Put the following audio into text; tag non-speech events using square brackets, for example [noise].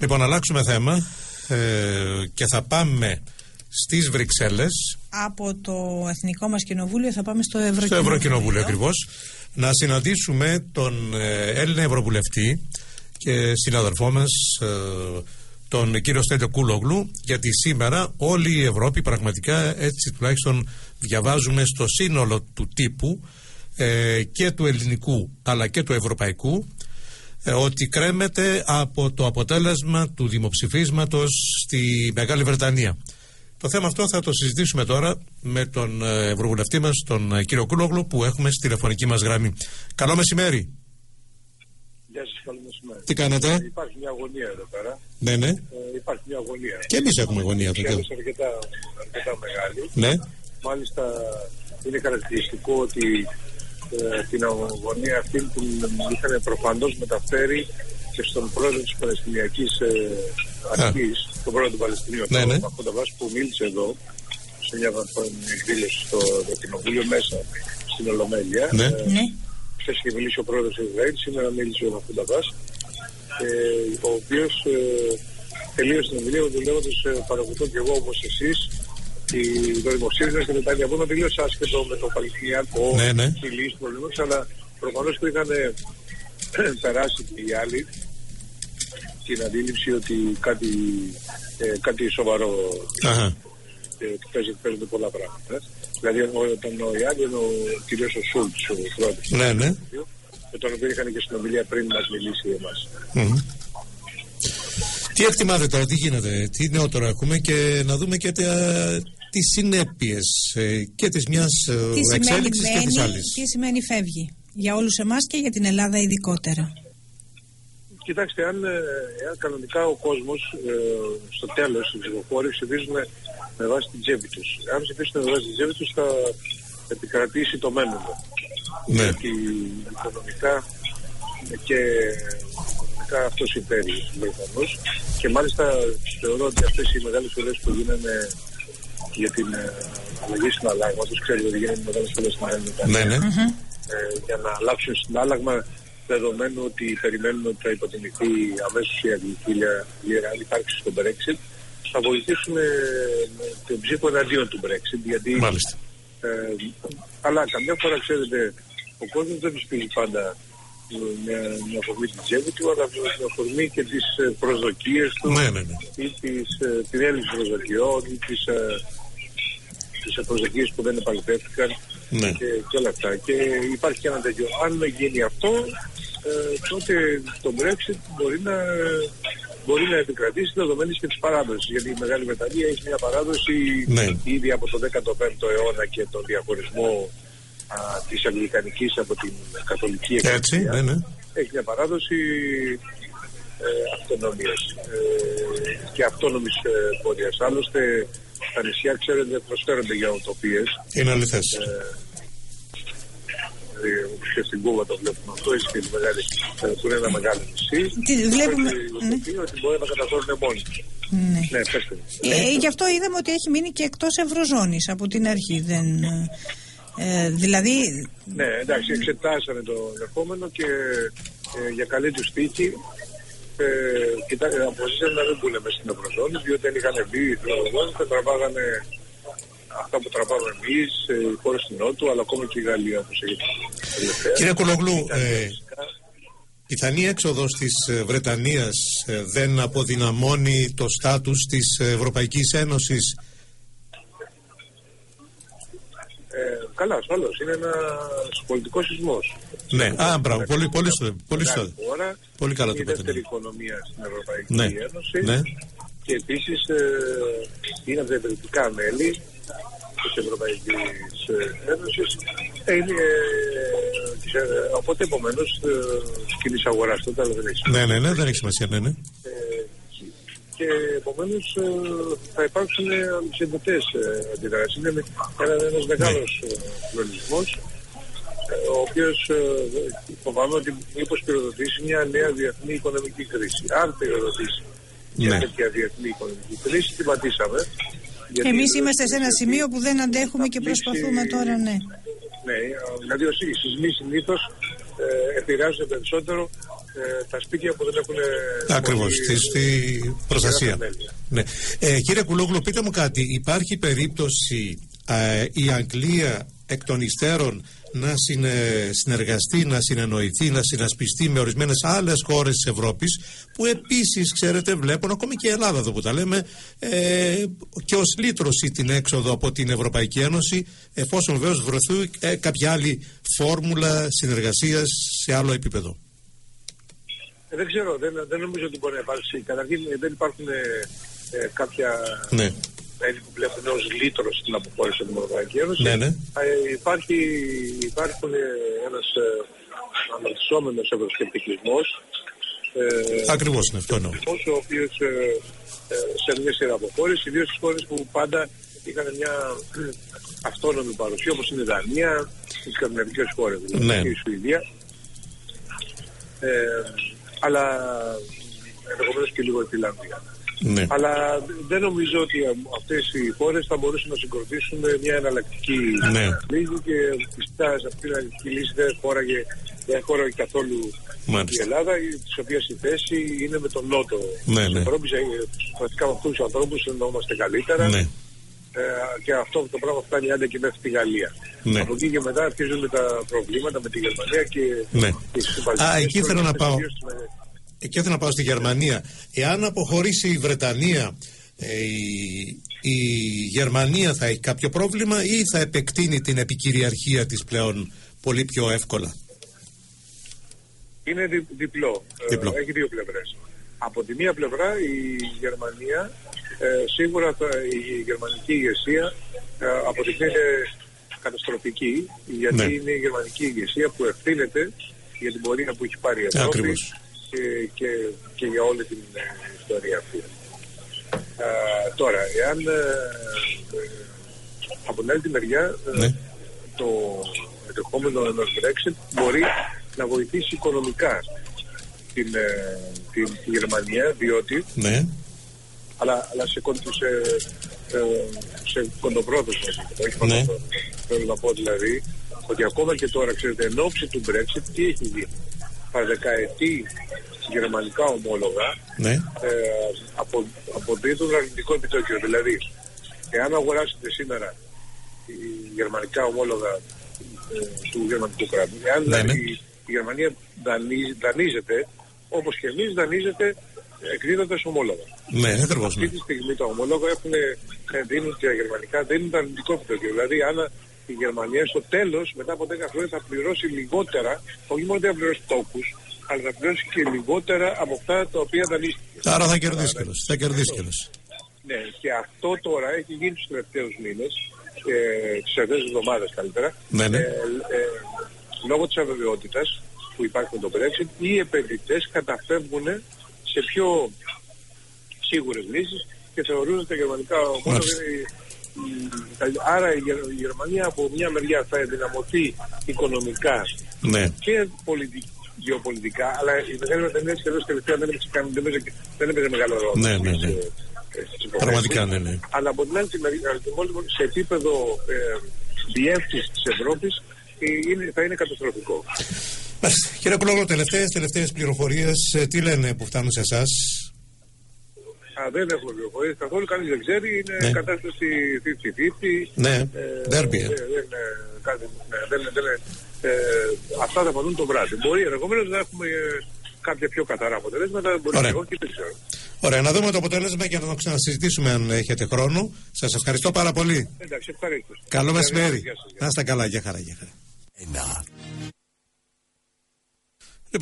Λοιπόν, αλλάξουμε θέμα ε, και θα πάμε στις Βρυξέλλες. Από το Εθνικό μας Κοινοβούλιο θα πάμε στο Ευρωκοινοβούλιο. Στο Ευρωκοινοβούλιο ακριβώς. Να συναντήσουμε τον ε, Έλληνα Ευρωβουλευτή και συναδελφό μας ε, τον κύριο Στέλιο Κούλογλου γιατί σήμερα όλη η Ευρώπη πραγματικά έτσι τουλάχιστον διαβάζουμε στο σύνολο του τύπου ε, και του ελληνικού αλλά και του ευρωπαϊκού ε, ότι κρέμεται από το αποτέλεσμα του δημοψηφίσματος στη Μεγάλη Βρετανία. Το θέμα αυτό θα το συζητήσουμε τώρα με τον ε, Ευρωβουλευτή μας, τον ε, κύριο Κούλογλου, που έχουμε στη τηλεφωνική μας γραμμή. Καλό μεσημέρι. Γεια σας, καλό μεσημέρι. Τι κάνετε; Υπάρχει μια αγωνία εδώ πέρα. Ναι, ναι. Ε, υπάρχει μια αγωνία. Και εμείς έχουμε αγωνία. Και αρκετά, αρκετά μεγάλη. Ναι. Μάλιστα είναι χαρακτηριστικό ότι ε, την αγωνία αυτή που είχαν προφανώς μεταφέρει και στον πρόεδρο της Παλαιστινιακής ε, Αρχής, τον πρόεδρο του Παλαιστινίου, Ναι, ναι. τον Μαχούντα που μίλησε εδώ σε μια εκδήλωση στο, στο κοινοβούλιο μέσα στην Ολομέλεια. Ναι. Ε, Ναι. Χθες είχε μιλήσει ο πρόεδρος του Ισραήλ, σήμερα μίλησε ο Μαχούντα Μπάς, ε, ο οποίος ε, τελείωσε την ομιλία του λέγοντα ε, παρακολουθώ και εγώ όπως εσείς το δημοψήφισμα και μετά διαβούλευμα τελείω άσχετο με το Παλαιστινιακό Ναι, ναι. τη λύση του προβλήματο, αλλά προφανώς που είχαν ε, [clears throat] περάσει και οι άλλοι την αντίληψη ότι κάτι, ε, κάτι σοβαρό Αχα. ε, ότι παίζεται, παίζονται πολλά πράγματα. Δηλαδή όταν ο Ιάννη είναι ο κυρίω ο Σούλτς, ο πρόεδρος Ναι, ναι. με τον οποίο είχαν και συνομιλία πριν μας μιλήσει εμάς. Μμμ. Τι εκτιμάτε τώρα, τι γίνεται, τι νεότερο έχουμε και να δούμε και τα, τις συνέπειες ε, και της μιας ε, Τι σημαίνει εξέλιξης και της μένει, άλλης. τι σημαίνει φεύγει. Για όλους εμάς και για την Ελλάδα ειδικότερα; Κοιτάξτε, αν, ε, εάν κανονικά ο κόσμος ε, στο τέλος οι ψηφοφόροι ψηφίζουν με βάση την τσέπη τους. Αν ψηφίσουν με βάση την τσέπη τους, θα επικρατήσει το μέλλον. Ναι. Γιατί οικονομικά και οικονομικά αυτό συμφέρει στους Βρετανού. Και μάλιστα θεωρώ ότι αυτές οι μεγάλες ουρέ που γίνανε για την ε, αλλαγή συναλλάγματο, ξέρετε ότι γίνανε μεγάλε ουρέ στην Ελλάδα Ναι, ναι. ε, για να αλλάξουν συνάλλαγμα δεδομένου ότι περιμένουν ότι θα υποτιμηθεί αμέσως η αγγλική λίρα αν υπάρξει στο Brexit θα βοηθήσουν ε, με τον ψήφο εναντίον του Brexit γιατί Μάλιστα. ε, αλλά καμιά φορά ξέρετε ο κόσμος δεν ψηφίζει πάντα με με αφορμή την τσέπη του αλλά με αφορμή και τις ε, προσδοκίες του Ναι, ναι, ναι. ή τις, ε, την έλλειψη προσδοκιών ή τις, ε, τις προσδοκίες που δεν επαληθεύτηκαν Ναι. και, και όλα αυτά. Και υπάρχει και ένα τέτοιο. Αν γίνει αυτό, ε, τότε το Brexit μπορεί να, μπορεί να επικρατήσει δεδομένη και της παράδοσης. Γιατί η Μεγάλη Βρετανία έχει μια παράδοση Ναι. ήδη από το 15ο αιώνα και τον διαχωρισμό α, της Αγγλικανικής από την Καθολική Έτσι, Εκκλησία. ναι, ναι. Έχει μια παράδοση ε, αυτονομίας ε, και αυτόνομης ε, πορείας. Άλλωστε, τα νησιά, ξέρετε, προσφέρονται για οτοπίες Είναι αληθές. Δηλαδή, και στην Κούβα το βλέπουμε αυτό, έχει και τη μεγάλη, ε, που είναι ένα μεγάλο νησί. Τι βλέπουμε- Πρέπει ναι. το οποίο ότι μπορεί να καταφέρουν μόνοι. τους. Ναι. Ναι, πέστε. μου. Ε, γι' αυτό είδαμε ότι έχει μείνει και εκτός Ευρωζώνης από την αρχή. Δεν, ε, δηλαδή, Ναι, εντάξει, εξετάσανε το ενδεχόμενο και ε, για καλή τους τύχη ε, κοιτάξτε, αποφασίσανε να μην μπουν μέσα στην Ευρωζώνη, διότι αν είχαν μπει στην Ευρωζώνη θα τραβάγανε αυτά που τραβάμε εμείς, ε, οι χώρες του Νότου, αλλά ακόμα και η Γαλλία όπως έχει τελευταία. Κύριε Κολογλού, Η Ιταλία, ε, φυσικά. πιθανή έξοδος της ε, Βρετανίας ε, δεν αποδυναμώνει το στάτους της Ευρωπαϊκής Ένωσης. Ε, καλά, ασφαλώ. Είναι ένα πολιτικός σεισμός. Ναι, α, μπράβο, πολύ, πολύ, σωστά, πολύ σωστά. Χώρα, Πολύ καλά το η είπατε, δεύτερη ναι. οικονομία στην Ευρωπαϊκή Ναι, Ένωση. ναι. Και επίσης ε, είναι από τα ιδρυτικά μέλη της Ευρωπαϊκής Ένωσης. Ε, είναι, ε, της, ε, οπότε επομένω ε, τη κοινής αγοράς τότε, αλλά δεν έχει Ναι, ναι, ναι, δεν έχει σημασία, ναι, ναι. ε, και επομένω θα υπάρξουν αντισυνδετέ αντιδράσει. Είναι ένα μεγάλο πλονισμό, ο οποίο φοβάμαι ότι μήπω πυροδοτήσει μια νέα διεθνή οικονομική κρίση. Αν πυροδοτήσει μια Ναι. τέτοια διεθνή οικονομική κρίση, την πατήσαμε. Γιατί- εμείς είμαστε σε ένα γιατί- σημείο που δεν αντέχουμε και θα προσπαθούμε πλήξει- τώρα, ναι. Ναι, δηλαδή οι σεισμοί συνήθω ε, επηρεάζουν περισσότερο ε, τα σπίτια που δεν έχουν. Ακριβώς, στη, προστασία. Ναι. Ε, κύριε Κουλόγλου, πείτε μου κάτι. Υπάρχει περίπτωση ε, η Αγγλία εκ των υστέρων να συνεργαστεί, να συνεννοηθεί, να συνασπιστεί με ορισμένες άλλες χώρες της Ευρώπης που επίσης, ξέρετε, βλέπουν ακόμη και η Ελλάδα εδώ που τα λέμε ε, και ως λύτρωση την έξοδο από την Ευρωπαϊκή Ένωση, εφόσον βεβαίως βρεθεί ε, κάποια άλλη φόρμουλα συνεργασίας σε άλλο επίπεδο. Ε, δεν ξέρω, δεν, δεν νομίζω ότι μπορεί να υπάρξει. Καταρχήν δεν υπάρχουν ε, κάποια ναι μέλη που βλέπουν ως λύτρος στην αποχώρηση από την Ευρωπαϊκή Ένωση. Ναι, ναι. Ε, υπάρχει, υπάρχουν ε, ένας ε, αναρτησόμενος ευρωσκεπτικισμός ε, Ακριβώς είναι αυτό εννοώ. Ο οποίος ε, ε, σε μια σειρά από χώρες, ιδίως στις χώρες που πάντα είχαν μια [clears throat] αυτόνομη παρουσία όπως είναι η Δανία, οι σκανδιναβικές χώρες, δηλαδή ναι. και η Σουηδία. Ε, αλλά ενδεχομένως και λίγο η Φιλανδία. Ναι. Αλλά δεν νομίζω ότι αυτές οι χώρες θα μπορούσαν να συγκροτήσουν μια εναλλακτική ναι. λύση και πιστά σε αυτήν την εναλλακτική λύση δεν χώραγε, δεν χώραγε καθόλου Μάλιστα. η Ελλάδα, της οποίας η θέση είναι με τον Νότο ναι, ναι. Ευρώπη. Πρακτικά με αυτούς τους ανθρώπους εννοούμαστε καλύτερα. Ναι. Ε, και αυτό το πράγμα φτάνει άντε και μέχρι τη Γαλλία. Ναι. Από εκεί και μετά αρχίζουν τα προβλήματα με τη Γερμανία και, ναι. και Α, εκεί θέλω να πάω εκεί ήθελα να πάω στη Γερμανία. Εάν αποχωρήσει η Βρετανία, ε, η, η Γερμανία θα έχει κάποιο πρόβλημα ή θα επεκτείνει την επικυριαρχία της πλέον πολύ πιο εύκολα; Είναι δι, διπλό. Ε, διπλό. έχει δύο πλευρές. Από τη μία πλευρά η Γερμανία, ε, σίγουρα θα, η γερμανική ηγεσία ε, αποδεικνύεται καταστροφική γιατί ναι. είναι η γερμανική ηγεσία που ευθύνεται για την πορεία που έχει πάρει η Ευρώπη και, και, και για όλη την ε, ιστορία αυτή. τώρα, εάν ε, ε, από την άλλη τη μεριά ναι. το ενδεχόμενο ενός Brexit μπορεί να βοηθήσει οικονομικά την, την, την Γερμανία, διότι ναι. αλλά, αλλά σε, σε, σε κοντοπρόθεσμο ναι. θέλω να πω δηλαδή ότι ακόμα και τώρα ξέρετε εν ώψη του Brexit τι έχει γίνει τα δεκαετή γερμανικά ομόλογα ναι. ε, απο, αποδίδουν αρνητικό επιτόκιο. Δηλαδή, εάν αγοράσετε σήμερα η γερμανικά ομόλογα ε, του γερμανικού κράτους, εάν ναι, δηλαδή ναι. η, Γερμανία δανείζεται, όπως και εμείς δανείζεται εκδίδοντας ομόλογα. Ναι, ακριβώς. Αυτή τη στιγμή τα ομόλογα έχουν, ε, δίνουν τα γερμανικά, δίνουν αρνητικό επιτόκιο. Δηλαδή, αν η Γερμανία στο τέλος, μετά από 10 χρόνια, θα πληρώσει λιγότερα, όχι μόνο δεν θα πληρώσει τόκους, αλλά θα πληρώσει και λιγότερα από αυτά τα οποία δανείστηκε. Άρα θα κερδίσει κιόλας. Θα κερδίσει κιόλας. Ναι, και αυτό τώρα έχει γίνει τους τελευταίους μήνες, ε, τις τελευταίες εβδομάδες καλύτερα, ναι, ναι. Ε, ε, λόγω της αβεβαιότητας που υπάρχει με το Brexit, οι επενδυτές καταφεύγουν σε πιο σίγουρες λύσεις και θεωρούν ότι τα γερμανικά ομόλογα Άρα η Γερμανία από μια μεριά θα ενδυναμωθεί οικονομικά ναι. και πολιτικά γεωπολιτικά, αλλά η μεγάλη Βρετανία σχεδόν τελευταία δεν έπαιζε, δεν έπαιζε μεγάλο ρόλο. Ναι, ναι, ναι. Πραγματικά, ναι, ναι. Αλλά από την άλλη σε επίπεδο ε, διεύθυνσης της Ευρώπης είναι, θα είναι καταστροφικό. Κύριε Κουλόγλου, τελευταίες, τελευταίες πληροφορίες, ε, τι λένε που φτάνουν σε εσάς; Δεν έχουμε πληροφορίες καθόλου, κανείς δεν ξέρει. Είναι ναι. κατάσταση 50-50. Ναι, δέρμπι. Ε. Δεν, δεν, ε, αυτά θα φανούν το βράδυ. Μπορεί ενδεχομένως να έχουμε ε, κάποια πιο καθαρά αποτελέσματα, μπορεί Ωραία. και όχι, δεν ξέρω. Ωραία, να δούμε το αποτέλεσμα και να το ξανασυζητήσουμε αν έχετε χρόνο. Σας ευχαριστώ πάρα πολύ. Εντάξει, ευχαριστώ. Καλό μεσημέρι. Να είστε καλά, για χαρά, για χαρά. De.